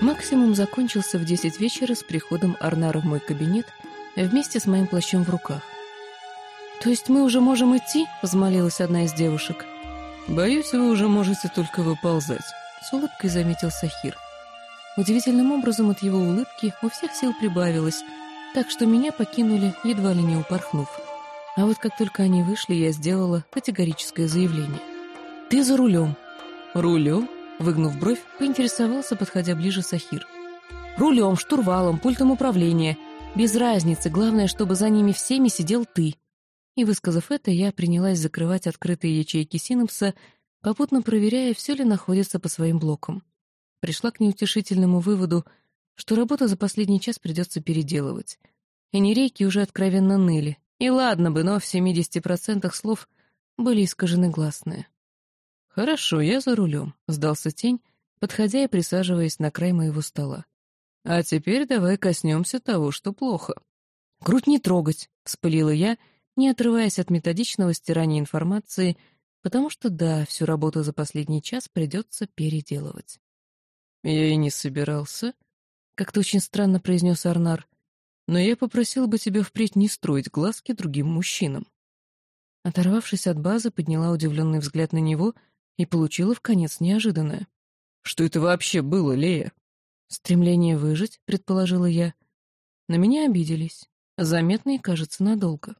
Максимум закончился в десять вечера с приходом Арнара в мой кабинет вместе с моим плащом в руках. «То есть мы уже можем идти?» — взмолилась одна из девушек. «Боюсь, вы уже можете только выползать», — с улыбкой заметил Сахир. Удивительным образом от его улыбки у всех сил прибавилось, так что меня покинули, едва ли не упорхнув. А вот как только они вышли, я сделала категорическое заявление. «Ты за рулем!» «Рулем?» Выгнув бровь, поинтересовался, подходя ближе Сахир. «Рулем, штурвалом, пультом управления. Без разницы, главное, чтобы за ними всеми сидел ты». И, высказав это, я принялась закрывать открытые ячейки синапса, попутно проверяя, все ли находится по своим блокам. Пришла к неутешительному выводу, что работу за последний час придется переделывать. И уже откровенно ныли. И ладно бы, но в 70% слов были искажены гласные. «Хорошо, я за рулем», — сдался тень, подходя и присаживаясь на край моего стола. «А теперь давай коснемся того, что плохо». «Грудь не трогать», — вспылила я, не отрываясь от методичного стирания информации, потому что, да, всю работу за последний час придется переделывать. «Я и не собирался», — как-то очень странно произнес Арнар, «но я попросил бы тебя впредь не строить глазки другим мужчинам». Оторвавшись от базы, подняла удивленный взгляд на него — и получила в конец неожиданное. «Что это вообще было, Лея?» «Стремление выжить», — предположила я. На меня обиделись. Заметно и, кажется, надолго.